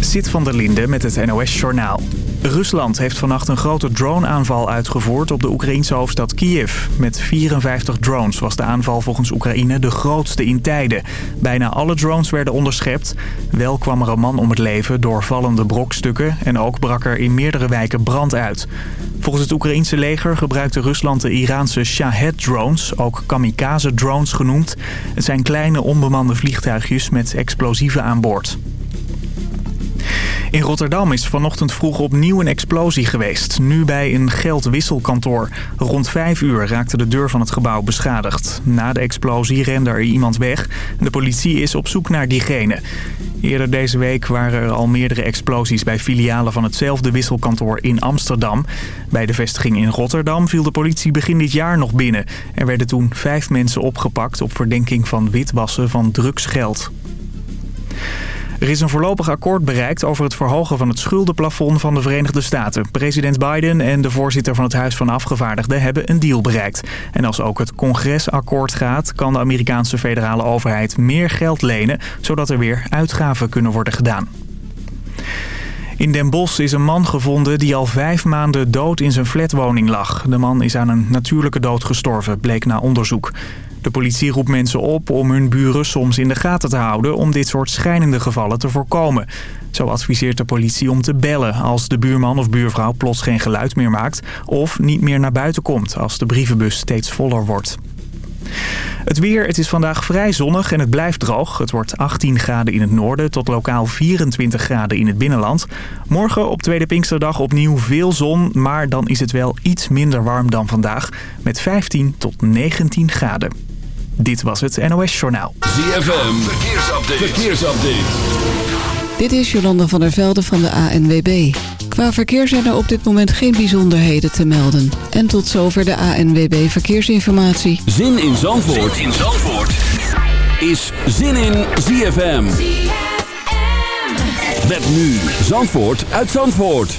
Zit van der Linde met het NOS-journaal. Rusland heeft vannacht een grote drone-aanval uitgevoerd op de Oekraïnse hoofdstad Kiev. Met 54 drones was de aanval volgens Oekraïne de grootste in tijden. Bijna alle drones werden onderschept. Wel kwam er een man om het leven door vallende brokstukken... en ook brak er in meerdere wijken brand uit. Volgens het Oekraïense leger gebruikte Rusland de Iraanse Shahed-drones... ook kamikaze-drones genoemd. Het zijn kleine onbemande vliegtuigjes met explosieven aan boord. In Rotterdam is vanochtend vroeg opnieuw een explosie geweest. Nu bij een geldwisselkantoor. Rond vijf uur raakte de deur van het gebouw beschadigd. Na de explosie rende er iemand weg. De politie is op zoek naar diegene. Eerder deze week waren er al meerdere explosies bij filialen van hetzelfde wisselkantoor in Amsterdam. Bij de vestiging in Rotterdam viel de politie begin dit jaar nog binnen. Er werden toen vijf mensen opgepakt op verdenking van witwassen van drugsgeld. Er is een voorlopig akkoord bereikt over het verhogen van het schuldenplafond van de Verenigde Staten. President Biden en de voorzitter van het Huis van Afgevaardigden hebben een deal bereikt. En als ook het congres akkoord gaat, kan de Amerikaanse federale overheid meer geld lenen... zodat er weer uitgaven kunnen worden gedaan. In Den Bosch is een man gevonden die al vijf maanden dood in zijn flatwoning lag. De man is aan een natuurlijke dood gestorven, bleek na onderzoek. De politie roept mensen op om hun buren soms in de gaten te houden... om dit soort schijnende gevallen te voorkomen. Zo adviseert de politie om te bellen als de buurman of buurvrouw plots geen geluid meer maakt... of niet meer naar buiten komt als de brievenbus steeds voller wordt. Het weer, het is vandaag vrij zonnig en het blijft droog. Het wordt 18 graden in het noorden tot lokaal 24 graden in het binnenland. Morgen op Tweede Pinksterdag opnieuw veel zon, maar dan is het wel iets minder warm dan vandaag. Met 15 tot 19 graden. Dit was het NOS Journaal. ZFM, verkeersupdate. verkeersupdate. Dit is Jolanda van der Velde van de ANWB. Qua verkeer zijn er op dit moment geen bijzonderheden te melden. En tot zover de ANWB Verkeersinformatie. Zin in Zandvoort, zin in Zandvoort. is Zin in ZFM. ZFM. Met nu Zandvoort uit Zandvoort.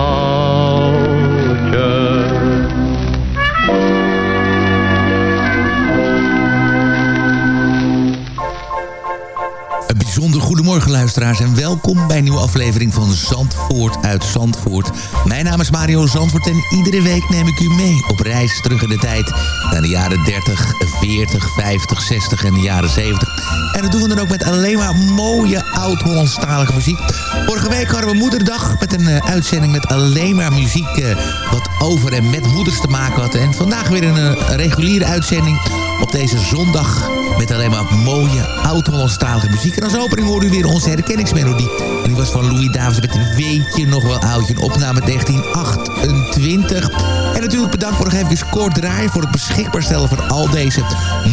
Bijzonder goedemorgen luisteraars en welkom bij een nieuwe aflevering van Zandvoort uit Zandvoort. Mijn naam is Mario Zandvoort en iedere week neem ik u mee op reis terug in de tijd naar de jaren 30, 40, 50, 60 en de jaren 70. En dat doen we dan ook met alleen maar mooie oud-Hollandstalige muziek. Vorige week hadden we moederdag met een eh, uitzending met alleen maar muziek eh, wat over en met moeders te maken had. En vandaag weer een eh, reguliere uitzending op deze zondag met alleen maar mooie oud-Hollandstalige muziek. En als opening hoorde u weer onze herkenningsmelodie. En die was van Louis Davids met een Weet je nog wel oudje. Een opname 1928. En natuurlijk bedankt voor nog even kort draaien... voor het beschikbaar stellen van al deze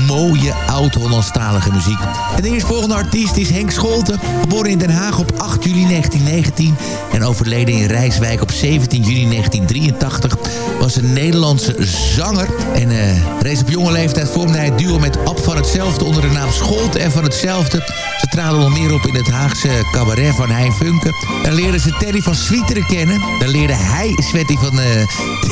mooie oud-Hollandstalige muziek. En de eerstvolgende artiest is Henk Scholten. Geboren in Den Haag op 8 juli 1919 en overleden in Rijswijk op 17 juni 1983... was een Nederlandse zanger. En uh, reeds op jonge leeftijd vormde hij het duo met Ab van Hetzelfde... onder de naam Scholten en van Hetzelfde. Ze traden nog meer op in het Haagse cabaret van Funke. Dan leerden ze Terry van Swieteren kennen. Dan leerde hij Sweaty van uh,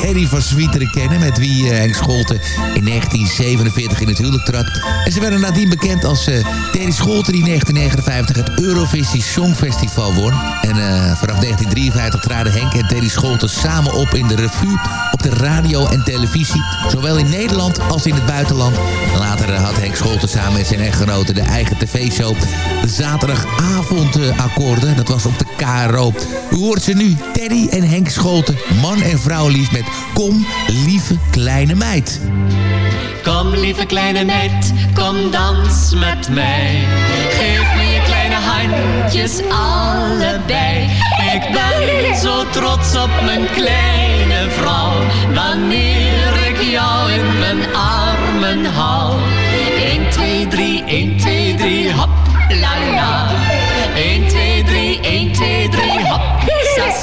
Terry van Swieteren kennen... met wie Henk Scholten in 1947 in het huwelijk trad. En ze werden nadien bekend als uh, Terry Scholten... die in 1959 het Eurovisie Songfestival won. En vanaf 1953 traden Henk en Terry Scholten samen op in de revue... op de radio en televisie. Zowel in Nederland als in het buitenland. Later had Henk Scholten samen met zijn echtgenote de eigen tv-show... de zaterdagavondakkoorden. Dat was op de KRO. U hoort ze nu, Teddy en Henk Scholten. Man en vrouw lief met Kom, lieve kleine meid. Kom lieve kleine meid, kom dans met mij. Geef me je kleine handjes allebei. Ik ben zo trots op mijn kleine vrouw. Wanneer ik jou in mijn armen hou. 1, 2, 3, 1, 2,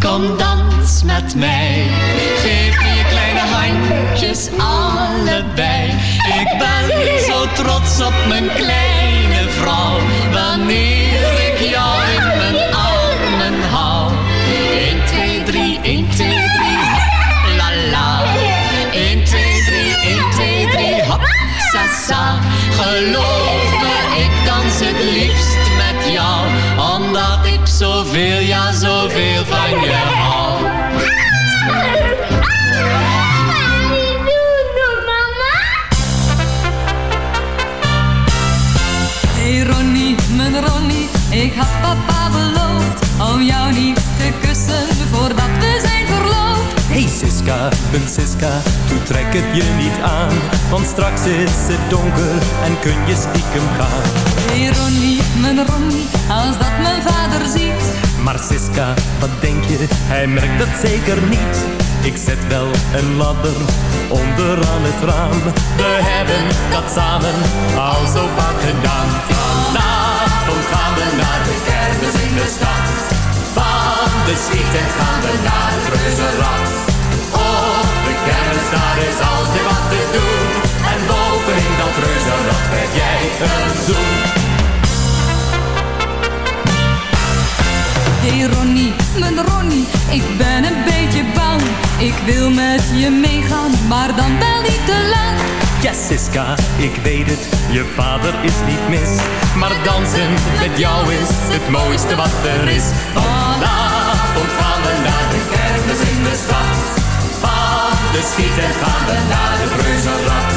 Kom dans met mij. Geef me je kleine handjes allebei. Ik ben zo trots op mijn kleine vrouw. Wanneer zoveel, ja zoveel van je hou. Hey Ronnie, mijn Ronnie, ik had papa beloofd om jou niet te kussen voordat we zijn verloofd. Hey Siska, mijn Siska, toe trek het je niet aan, want straks is het donker en kun je stiekem gaan. Hey Ronnie, mijn Ronnie, als dat mijn vader ziet. Maar wat denk je, hij merkt dat zeker niet. Ik zet wel een ladder onderaan het raam. We hebben dat samen al zo vaak gedaan. Vanavond gaan we naar de kermis in de stad. Van de schieten gaan we naar het reuzenrad. Op de kermis, daar is altijd wat te doen. En bovenin dat reuzenrad krijg jij een zoen. Hey Ronnie, mijn Ronnie, ik ben een beetje bang. Ik wil met je meegaan, maar dan wel niet te lang. Ja, Siska, ik weet het, je vader is niet mis. Maar dansen met jou is het mooiste wat er is. Vanavond gaan we naar de kermis in de stad. Van de schieten gaan we naar het reuzenrad.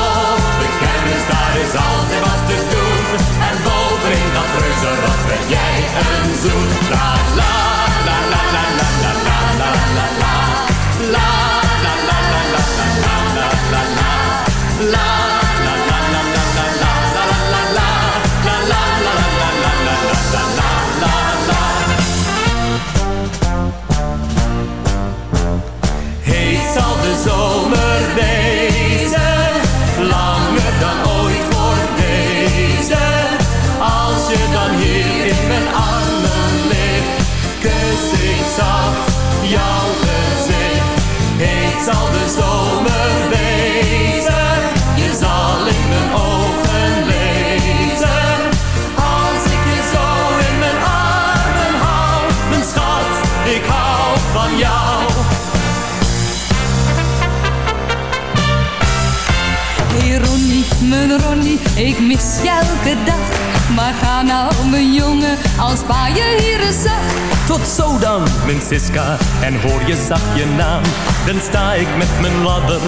Op de kermis, daar is altijd wat te bovenin dat reuzenrad krijg jij een la la la la la la la la la la. La la ik mis je elke dag. Maar ga nou, mijn jongen, als pa je hier eens zag. Tot zo dan, mijn Siska, en hoor je zacht je naam. Dan sta ik met mijn ladder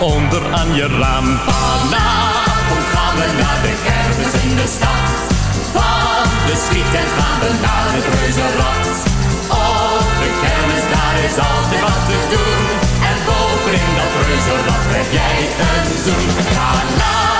onder aan je raam. Vanavond gaan we naar de kermis in de stad. Van de schieten gaan we naar het reuzenrad. Op de kermis, daar is altijd wat te doen. En bovenin dat reuzenrad krijg jij een zoen. La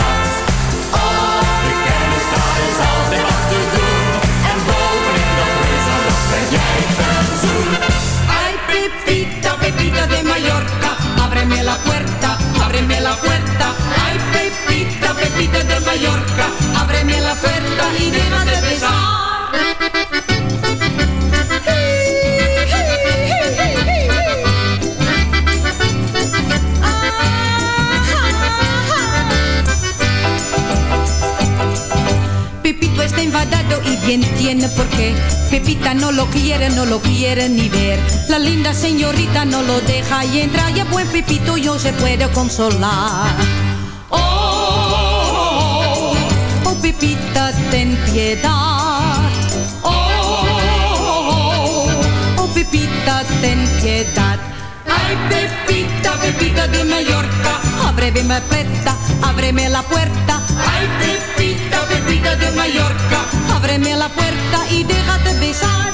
ábreme la puerta. Ay, Pepita, Pepita de Mallorca, ábreme la puerta y deja de besar. Nadie entiende por qué. Pepita no lo quiere, no lo quiere ni ver. La linda señorita no lo deja y entra y a buen Pepito yo se puede consolar. Oh, oh, oh, Pepita, ten piedad. Oh, oh, oh, Pepita, ten piedad. Ay, Pepita, Pepita de Mallorca, ábreme la puerta, ábreme la puerta. Ay, Pepita, Pepita de Mallorca, ábreme la puerta y déjate besar.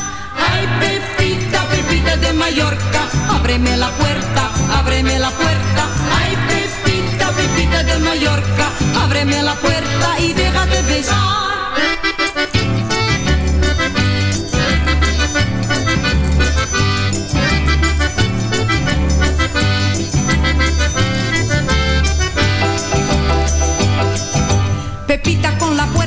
Ay, Pepita, Pepita de Mallorca, ábreme la puerta, ábreme la puerta. Ay, Pepita, Pepita de Mallorca, ábreme la puerta y déjate besar. Pepita con la puerta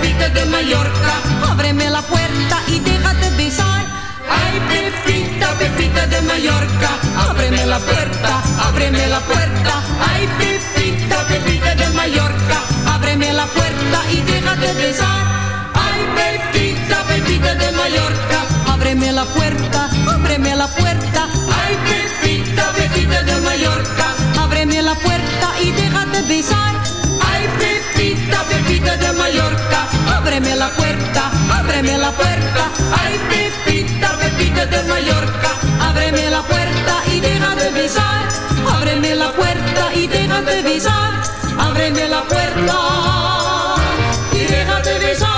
Pepita de Mallorca, ábreme la puerta y déjate besar. Ay, Pepita, Pepita de Mallorca, ábreme la puerta, ábreme la puerta. Ay, Pepita, Pepita de Mallorca, ábreme la puerta y déjate besar. Ay, Pepita, Pepita de Mallorca, ábreme la puerta, ábreme la puerta. Ay, Pepita, Pepita de Mallorca, ábreme la puerta y déjate besar. Ábreme la puerta, ábreme la puerta. Ay, Pepita, Pepita de Mallorca, ábreme la puerta y déjate besar. Ábreme la puerta y déjate besar. Ábreme la puerta y besar.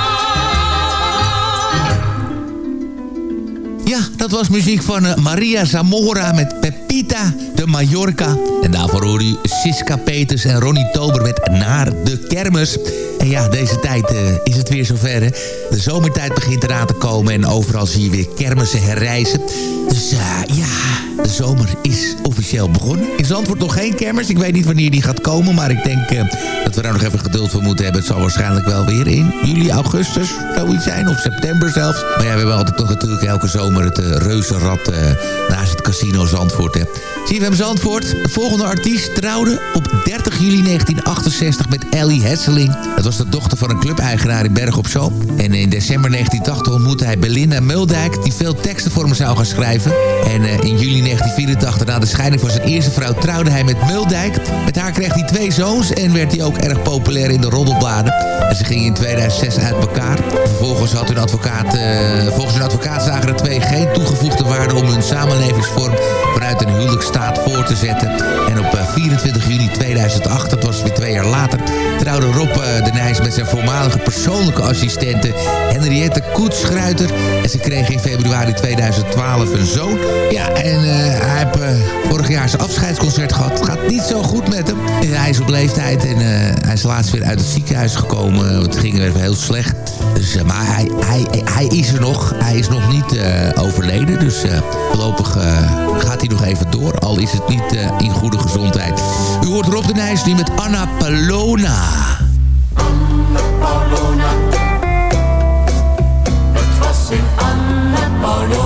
Ja, dat was muziek van eh, Maria Zamora met Pepita de Mallorca. En daarvoor hoor u Siska Peters en Ronnie Tober met Naar de Kermis. En ja, deze tijd eh, is het weer zover. Hè? De zomertijd begint eraan te komen en overal zie je weer kermissen herrijzen. Dus eh, ja, de zomer is officieel begonnen. In Zandvoort nog geen kermis. Ik weet niet wanneer die gaat komen, maar ik denk eh, dat we daar nog even geduld voor moeten hebben. Het zal waarschijnlijk wel weer in juli, augustus zoiets zijn, of september zelfs. Maar ja, we hebben altijd toch natuurlijk elke zomer het uh, reuzenrad eh, naast het casino Zandvoort. Hè. CFM Zandvoort, de volgende artiest trouwde op 30 juli 1968 met Ellie Hesseling. Dat was de dochter van een clubeigenaar in Berg op Zoom. En in december 1980 ontmoette hij Belinda Muldijk... die veel teksten voor hem zou gaan schrijven. En in juli 1984, na de scheiding van zijn eerste vrouw... trouwde hij met Muldijk. Met haar kreeg hij twee zoons en werd hij ook erg populair in de roddelbladen. En ze gingen in 2006 uit elkaar. Vervolgens had hun advocaat... Uh, volgens hun advocaat zagen de twee geen toegevoegde waarde... om hun samenlevingsvorm vanuit een huwelijksstaat voor te zetten. En op uh, 24 juni 2008, dat was weer twee jaar later... trouwde Rob de Nijs met zijn voormalige persoonlijke assistente... Henriette Koetsschruiter. En ze kregen in februari 2012 een zoon. Ja, en hij heeft uh, vorig jaar zijn afscheidsconcert gehad. Het gaat niet zo goed met hem. Hij is op leeftijd en uh, hij is laatst weer uit het ziekenhuis gekomen. Het ging weer heel slecht. Dus, maar hij, hij, hij is er nog. Hij is nog niet overleden. Dus voorlopig gaat hij nog even door. Al is het niet in goede gezondheid. U hoort Rob de Nijs nu met Anna Palona. Anna Paulona. Het was in Anna Paulona.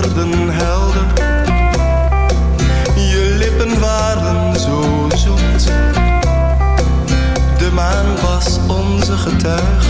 honderden helder, Je lippen waren zo zoet. De maan was onze getuige.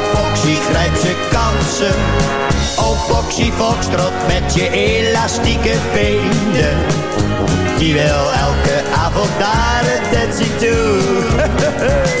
kansen. Oh Foxy Foxtrot met je elastieke benen. Die wil elke avond naar het dancing toe.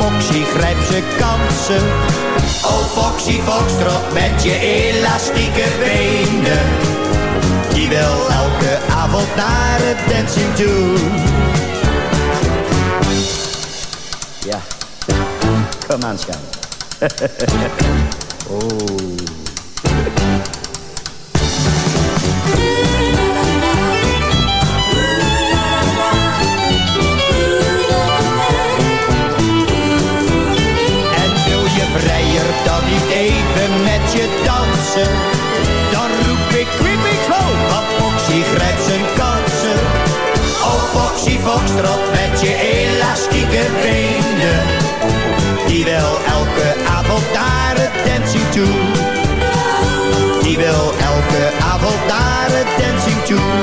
Foxy grijpt zijn kansen. Oh Foxy Foxtrot met je elastieke benen. Die wil elke avond naar het dancing toe. Ja, kom aan, schat. oh. Naar het dancing toe. Die wil elke avond naar het dancing toe.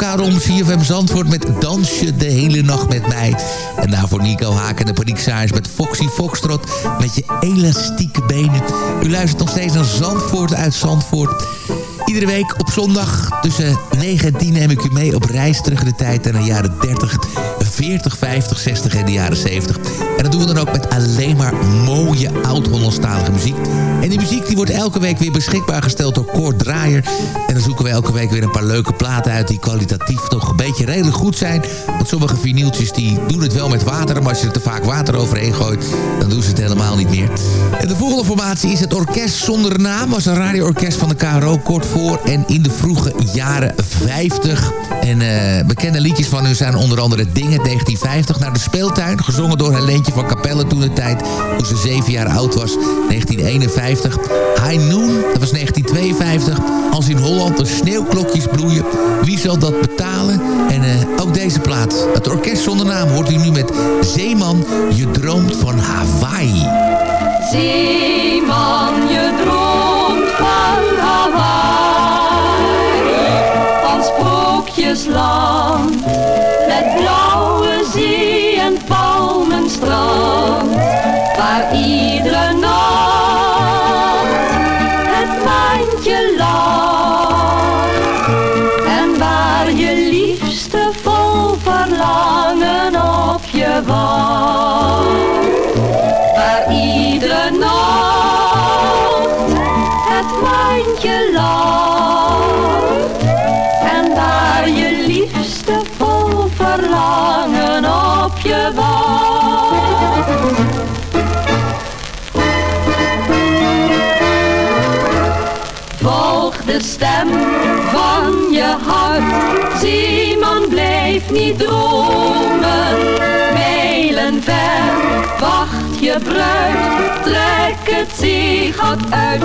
Lokaal om CFM Zandvoort met Dansje de hele nacht met mij. En daarvoor Nico Haak en de Paniekzaaiers met Foxy Foxtrot met je elastieke benen. U luistert nog steeds naar Zandvoort uit Zandvoort. Iedere week op zondag tussen 9 en 10 neem ik u mee op reis terug in de tijd naar de jaren 30, 40, 50, 60 en de jaren 70. En dat doen we dan ook met alleen maar mooie oud-Hollandstalige muziek. En die muziek die wordt elke week weer beschikbaar gesteld door Koord Draaier. En dan zoeken we elke week weer een paar leuke platen uit... die kwalitatief toch een beetje redelijk goed zijn. Want sommige vinyltjes die doen het wel met water... maar als je er te vaak water overheen gooit... dan doen ze het helemaal niet meer. En de volgende formatie is het Orkest Zonder Naam. was een radioorkest van de KRO kort voor... en in de vroege jaren 50. En eh, bekende liedjes van hun zijn onder andere Dingen 1950... naar de speeltuin, gezongen door Helentje van Capelle toen de tijd... toen ze zeven jaar oud was, 1951. High Noon, dat was 1952. Als in Holland de sneeuwklokjes bloeien, wie zal dat betalen? En eh, ook deze plaat, het orkest zonder naam, hoort u nu met Zeeman, je droomt van Hawaii. Zeeman, je droomt van Hawaii, van sprookjesland, je. Volg de stem van je hart, Zeeman blijf niet dromen, mijlen ver, wacht je bruid, trek het zeegat uit.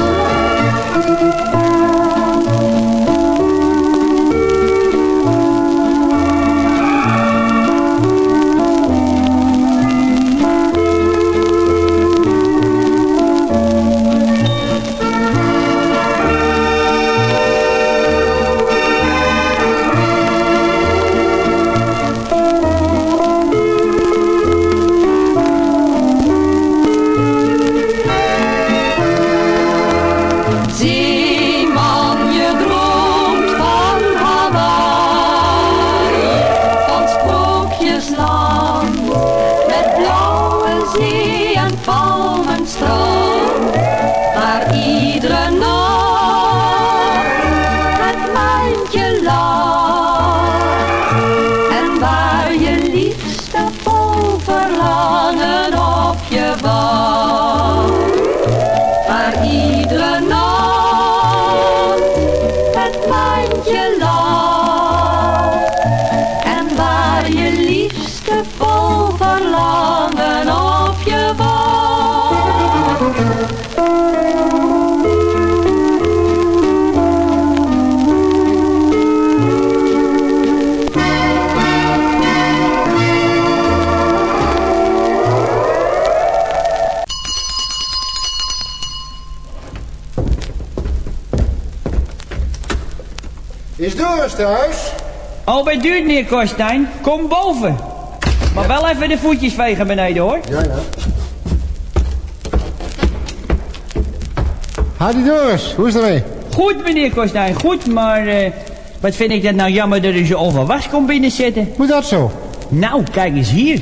duurt meneer Kostijn. Kom boven. Maar wel even de voetjes vegen beneden, hoor. Ja, ja. Hadi door. hoe is het ermee? Goed, meneer Kostijn, goed, maar... Eh, wat vind ik dat nou jammer dat u zo was komt binnenzetten? Hoe dat zo? Nou, kijk eens hier.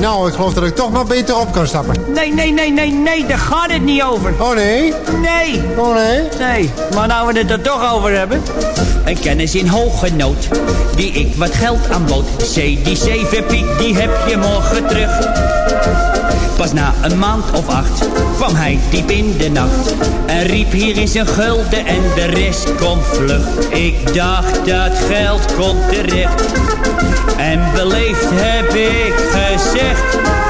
Nou, ik geloof dat ik toch maar beter op kan stappen. Nee, nee, nee, nee, nee, daar gaat het niet over. Oh nee? Nee. Oh nee? Nee, maar nou we het er toch over hebben. Een kennis in hoge nood, die ik wat geld aanbood. Zee, die zeven piek, die heb je morgen terug. Pas na een maand of acht kwam hij diep in de nacht. En riep hier is een gulden en de rest komt vlug. Ik dacht dat geld komt terecht. En beleefd heb ik gezegd.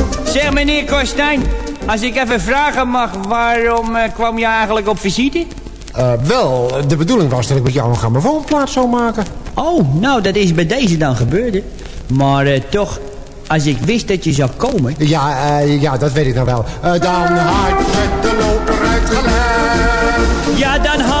Zeg meneer Kostijn, als ik even vragen mag, waarom eh, kwam je eigenlijk op visite? Eh, wel, de bedoeling was dat ik met jou een grammofoonplaat zou maken. Oh, nou dat is bij deze dan gebeurd. Maar eh, toch, als ik wist dat je zou komen... Ja, ja dat weet ik nou wel. Dan had ik de loper uitgelegd. Ja, dan had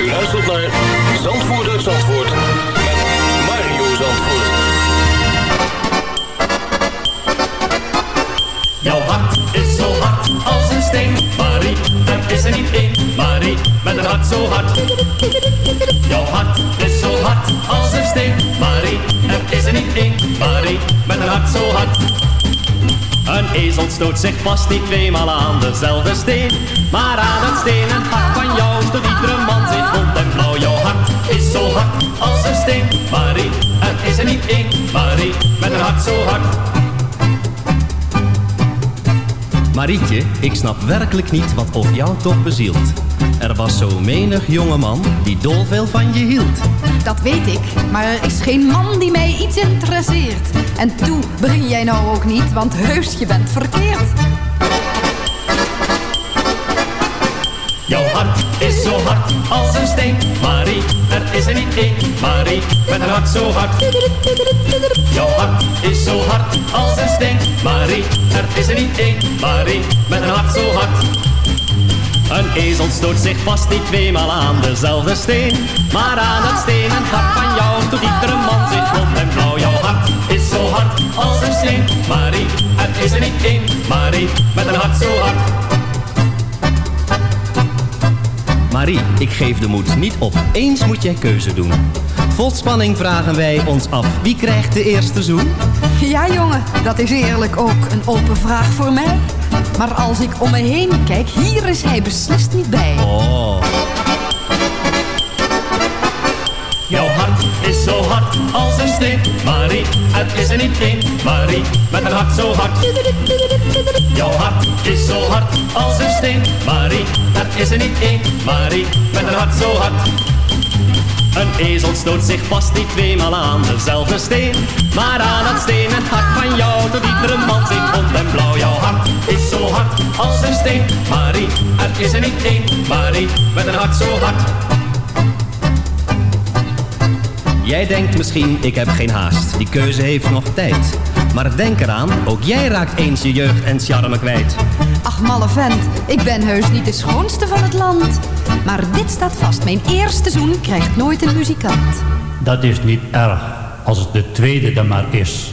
U luistert naar Zandvoort uit Zandvoort met. Jouw hart is zo hard als een steen, Marie. Er is er niet één, Marie, met een hart zo hard. Jouw hart is zo hard als een steen, Marie. Er is er niet één, Marie, met een hart zo hard. Een ezel stoot zich vast niet tweemaal aan dezelfde steen. Maar aan het stenen hart van jou stoot iedere man zijn rond en blauw. Jouw hart is zo hard als een steen, Marie. Er is er niet één, Marie, met een hart zo hard. Marietje, ik snap werkelijk niet wat of jou toch bezielt. Er was zo menig jongeman die dol veel van je hield. Dat weet ik. Maar er is geen man die mij iets interesseert. En toe, begin jij nou ook niet, want heus, je bent verkeerd. Jouw hart is zo hard als een steen, Marie. Er is er niet één, Marie, met een hart zo hard. Jouw hart is zo hard als een steen, Marie. Er is er niet één, Marie, met een hart zo hard. Een ezel stoot zich vast niet tweemaal aan dezelfde steen. Maar aan het stenen hart van jou doet iedere man zich rond en blauw. Jouw hart is zo hard als een steen, Marie. Er is er niet één, Marie, met een hart zo hard. Marie, ik geef de moed niet op. Eens moet jij keuze doen. Vol spanning vragen wij ons af. Wie krijgt de eerste zoen? Ja, jongen, dat is eerlijk ook een open vraag voor mij. Maar als ik om me heen kijk, hier is hij beslist niet bij. Oh. Jouw hart is zo hard als een steen, Marie. Het is er niet één, Marie, met een hart zo hard. Jouw hart is zo hard als een steen, Marie. Het is er niet één, Marie, met een hart zo hard. Een ezel stoot zich vast niet tweemaal aan dezelfde steen. Maar aan het steen en hart van jou doet iedere man zich rond en blauw. Jouw hart is zo hard als een steen, Marie. Er is er niet één, Marie, met een hart zo hard. Jij denkt misschien, ik heb geen haast. Die keuze heeft nog tijd. Maar denk eraan, ook jij raakt eens je jeugd en charme kwijt. Ach, malle vent, ik ben heus niet de schoonste van het land. Maar dit staat vast, mijn eerste zoen krijgt nooit een muzikant. Dat is niet erg, als het de tweede dan maar is.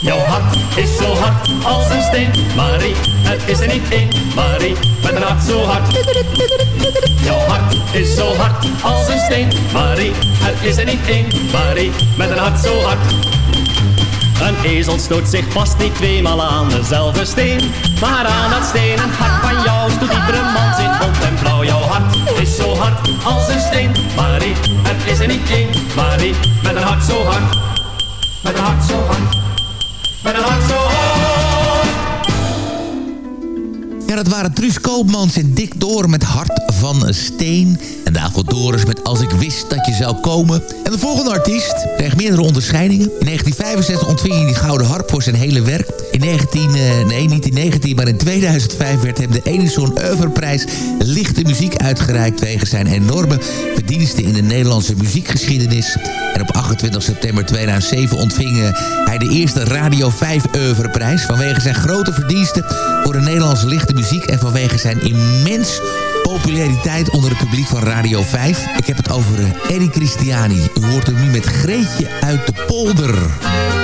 Jouw hart is zo hard als een steen, Marie. Het is er niet één, Marie, met een hart zo hard. Jouw hart is zo hard als een steen, Marie. Het is er niet één, Marie, met een hart zo hard. Een ezel stoot zich vast niet tweemaal aan dezelfde steen. Maar aan dat stenen hart van jou stoot iedere man zich rond en blauw. Jouw hart is zo hard als een steen, Marie. Het is er niet één, Marie, met een hart zo hard. Met een hart zo hard. Met een hart zo hard. Ja, dat waren Truus Koopmans en Dick Door met Hart van Steen. En daarvoor Doris met Als ik wist dat je zou komen. En de volgende artiest kreeg meerdere onderscheidingen. In 1965 ontving hij die Gouden Harp voor zijn hele werk. In 19, eh, nee niet in 19, maar in 2005 werd hem de Edison Oeuvreprijs Lichte Muziek uitgereikt... wegens zijn enorme verdiensten in de Nederlandse muziekgeschiedenis. En op 28 september 2007 ontving eh, hij de eerste Radio 5 Oeuvreprijs... vanwege zijn grote verdiensten voor de Nederlandse lichte muziek... en vanwege zijn immens populariteit onder het publiek van Radio 5. Ik heb het over eh, Eddie Christiani. U hoort hem nu met Greetje uit de polder.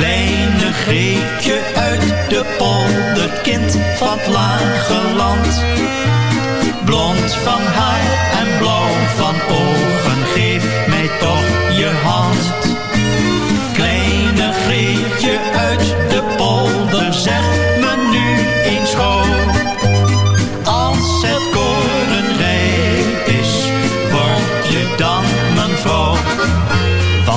Kleine Greetje uit de polder, kind van het lage land. Blond van haar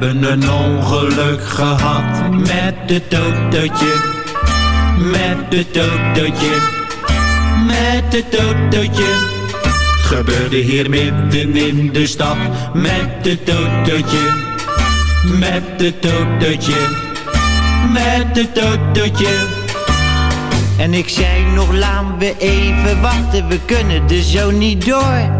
Hebben een ongeluk gehad met het autootje, met het autootje, met het autootje. Het gebeurde hier midden in de stad met het autootje, met het autootje, met het autootje. En ik zei nog, laten we even wachten, we kunnen er zo niet door.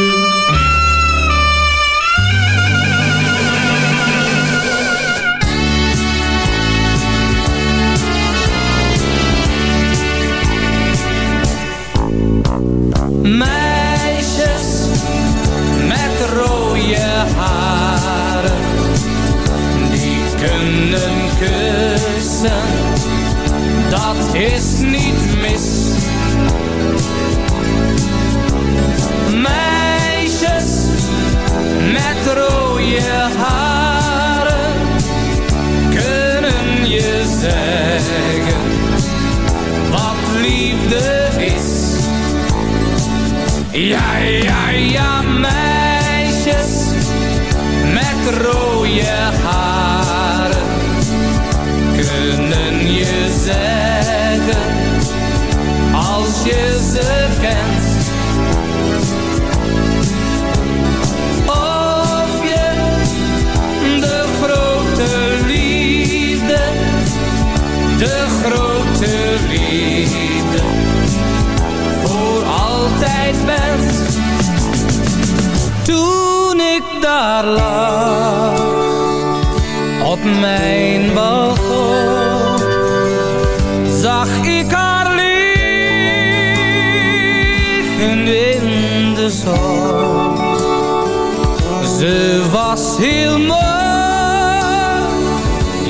Ze was heel mooi,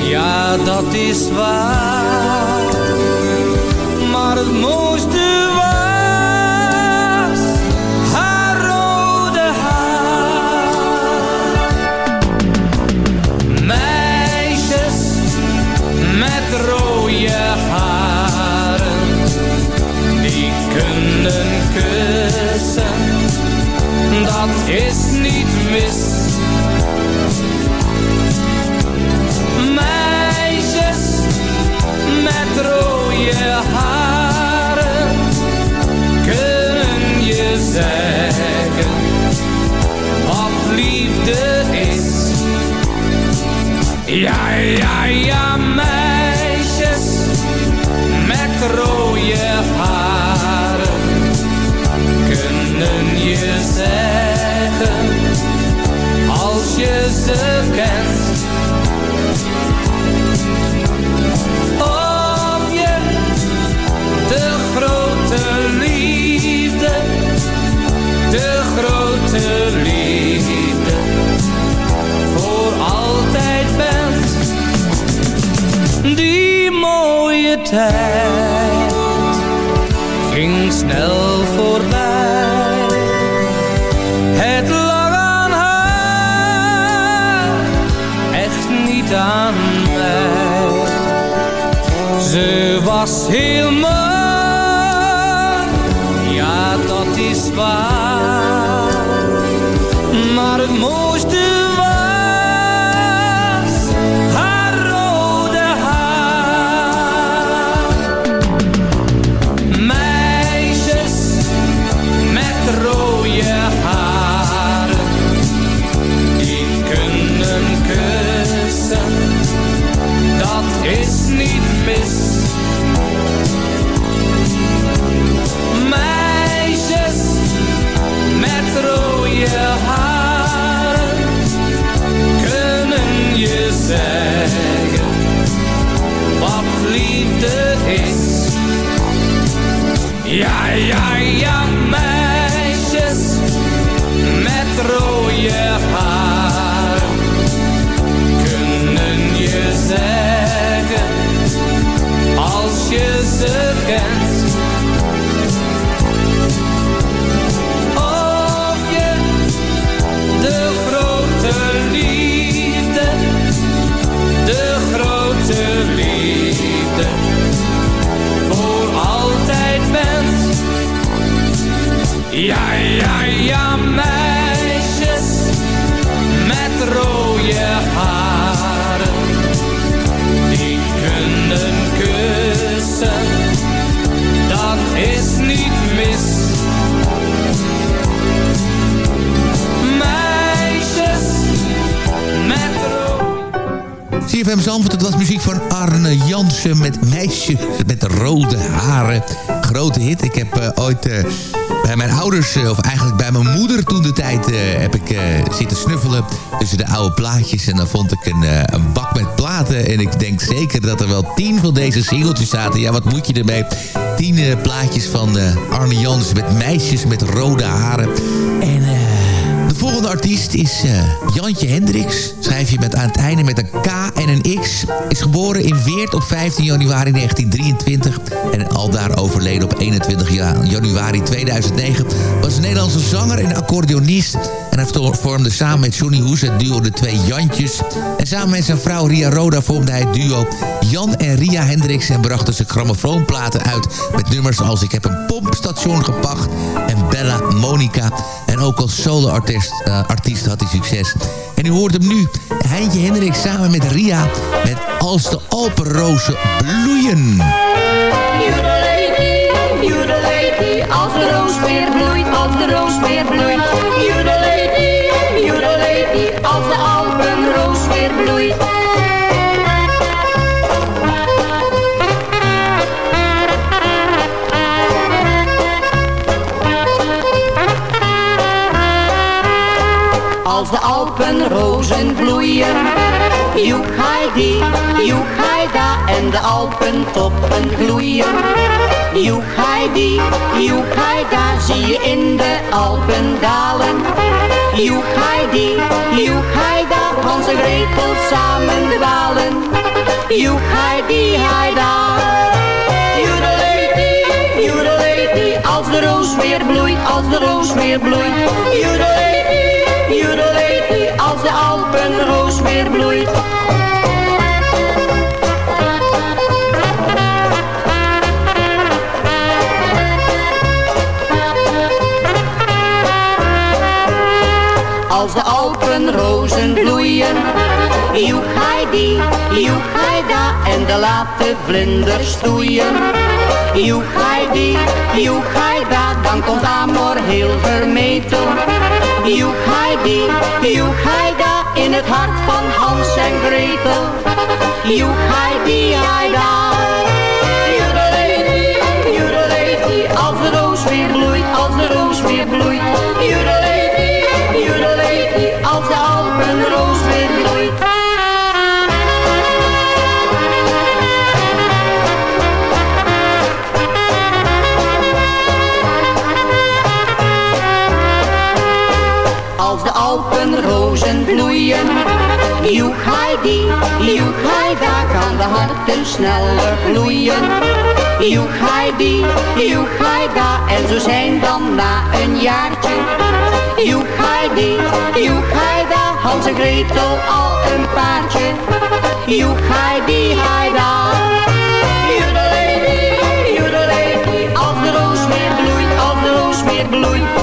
ja dat is waar. Maar het mooiste was haar rode haar. Meisjes met rode haren, die kunnen kussen, dat is Ja, ja, ja, meisjes met rode haren kunnen je zeggen als je ze kent. Tijd ging snel voorbij. Het lag aan haar, echt niet aan mij. Ze was heel mooi, ja dat is waar. Bij mijn ouders, eh, of eigenlijk bij mijn moeder toen de tijd, eh, heb ik eh, zitten snuffelen tussen de oude plaatjes. En dan vond ik een, eh, een bak met platen. En ik denk zeker dat er wel tien van deze singeltjes zaten. Ja, wat moet je ermee? Tien eh, plaatjes van eh, Arne Jansen met meisjes met rode haren. En... de volgende artiest is eh, Jantje Hendricks. Schrijf je met aan het einde met een K en een X. Is geboren in Weert op 15 januari 1923. En aldaar overleden op 21 ja- januari 2009. Was een Nederlandse zanger en accordeonist. En hij vormde samen met Johnny Hoes het duo De Twee Jantjes. En samen met zijn vrouw Ria Roda vormde hij het duo Jan en Ria Hendricks. En brachten ze grammofoonplaten uit met nummers als Ik heb een pompstation gepakt. En Bella Monica. Ook als solo-artiest eh, artiest had hij succes. En u hoort hem nu. Heintje Hendrik samen met Ria. Met Als de Alpenrozen bloeien. Joedelady, joedelady, als de roos weer bloeit, als de roos weer bloeit. Joedelady, Alpenrozen bloeien. Joek Heida en de Alpentoppen gloeien. Joek Heidi, joek zie je in de Alpen dalen. Joek Heidi, joek Heida, Hans en Gretel samen dwalen. Joek Heida. Joedeleti, joedeleti, als de roos weer bloeit, als de roos weer bloeit. Joedeleti, als de Alpenroos weer bloeit. Als de Alpenrozen bloeien, joek Heida en de late vlinders stoeien. Joek Heida, dan komt Amor heel vermetel. Joek Heidi, joek Heida, in het hart van Hans en Gretel. Heidi, Heida. Joedeleti, Alpenrozen bloeien, joek Heidi, joek Heida, kan de harten sneller bloeien. Joek Heidi, joek Heida, en zo zijn dan na een jaartje. Joek Heidi, joek Heida, Hans en Gretel al een paardje. Joek Heidi, Heida. Joedeleti, joedeleti, als de roos weer bloeit, als de roos weer bloeit.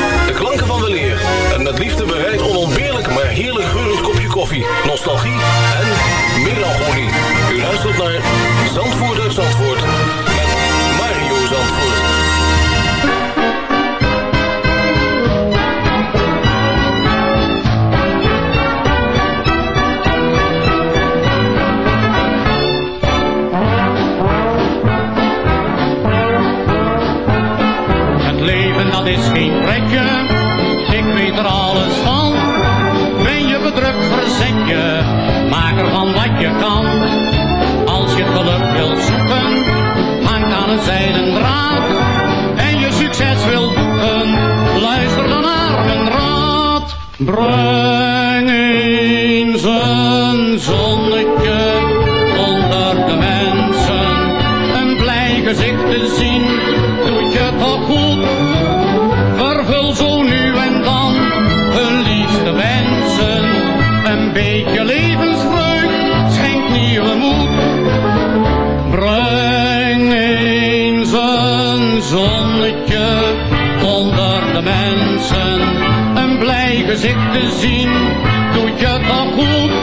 Gezicht te zien, doet je toch goed.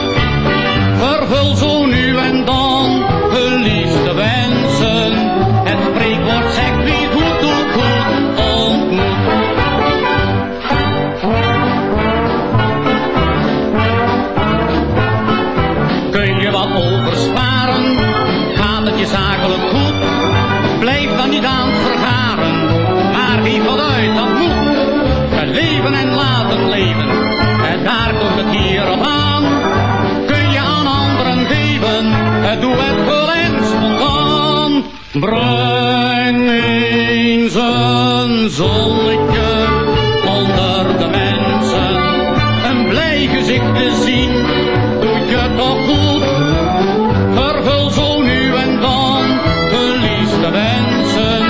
leven. En daar komt het hier op aan. Kun je aan anderen geven, het doe het wel en spontaan. Breng eens een zonnetje onder de mensen. Een blij gezicht te zien, doet je toch goed. Vervul zo nu en dan de mensen.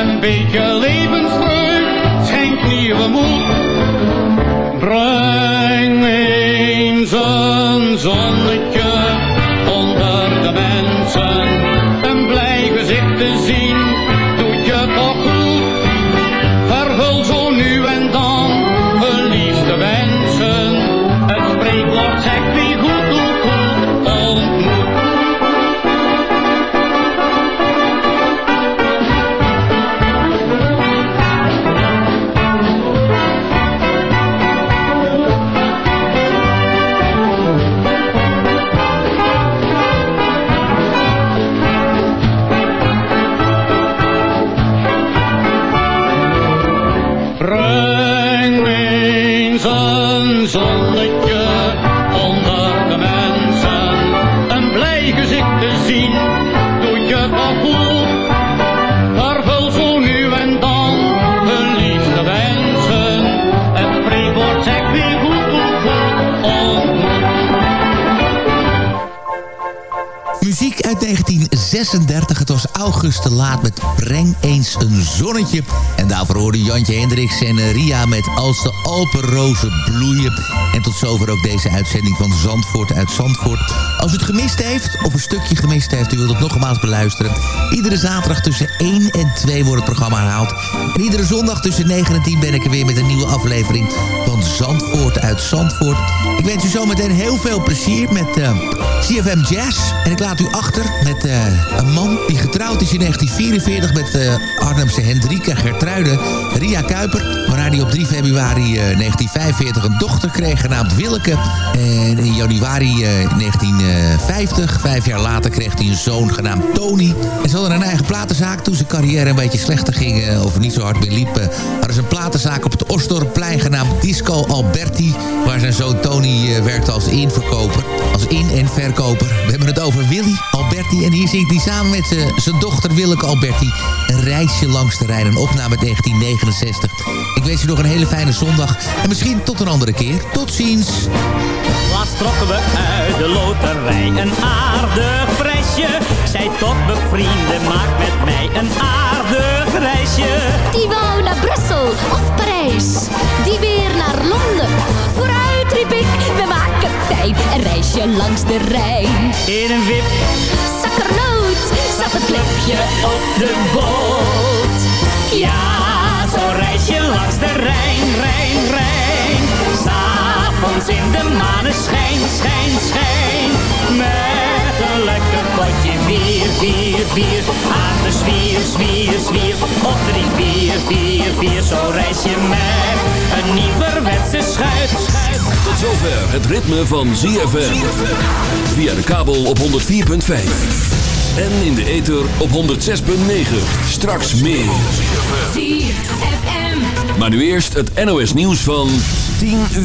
Een beetje levensvreugd schenkt nieuwe moed. Breng eens een zonnetje onder de mensen. August te laat met Breng eens een zonnetje. En daarvoor hoorde Jantje Hendricks en eh, Ria met Als de Alpenrozen bloeien. En tot zover ook deze uitzending van Zandvoort uit Zandvoort. Als u het gemist heeft, of een stukje gemist heeft... u wilt het nogmaals beluisteren. Iedere zaterdag tussen 1 en 2 wordt het programma herhaald. En iedere zondag tussen 9 en 10 ben ik er weer met een nieuwe aflevering... van Zandvoort uit Zandvoort. Ik wens u zometeen heel veel plezier met eh, CFM Jazz. En ik laat u achter met eh, een man die getrouwd is in 1944... met eh, Arnhemse Hendrika Gertruide Ria Kuiper... waarna hij op 3 februari eh, 1945 een dochter kreeg genaamd Willeke. En in januari eh, 1950, vijf jaar later, kreeg hij een zoon genaamd Tony. En ze hadden een eigen platenzaak. Toen zijn carrière een beetje slechter ging, eh, of niet zo hard meer liep... eh, hadden ze een platenzaak op het Osdorpplein genaamd Disco Alberti... waar zijn zoon Tony eh, werkte als inverkoper. Als in- en verkoper. We hebben het over Willy Alberti. En hier zingt hij samen met eh, zijn dochter Willeke Alberti... een reisje langs de Rijn. Een opname uit 1969. Ik wens je nog een hele fijne zondag. En misschien tot een andere keer. Tot ziens. Laatst trokken we uit de loterij een aardig prijsje. Zij tot bevrienden, maak met mij een aardig reisje. Die wou naar Brussel of Parijs, die weer naar Londen. Vooruit riep ik, we maken fijn een reisje langs de Rijn. In een wip, Zakkernoot zat het klepje op de boot. ja, zo'n reisje langs de Rijn, Rijn, Rijn. S'avonds in de maneschijn, schijn, schijn. Met een lekker potje bier, bier, bier. Aan de zwier, zwier, zwier. Op drie, vier, vier, vier. Zo'n reisje met een nieuwerwetse schuit, schuit. Tot zover het ritme van ZFM. Via de kabel op 104.5. En in de ether op 106.9. Straks meer. Maar nu eerst het NOS nieuws van 10 uur.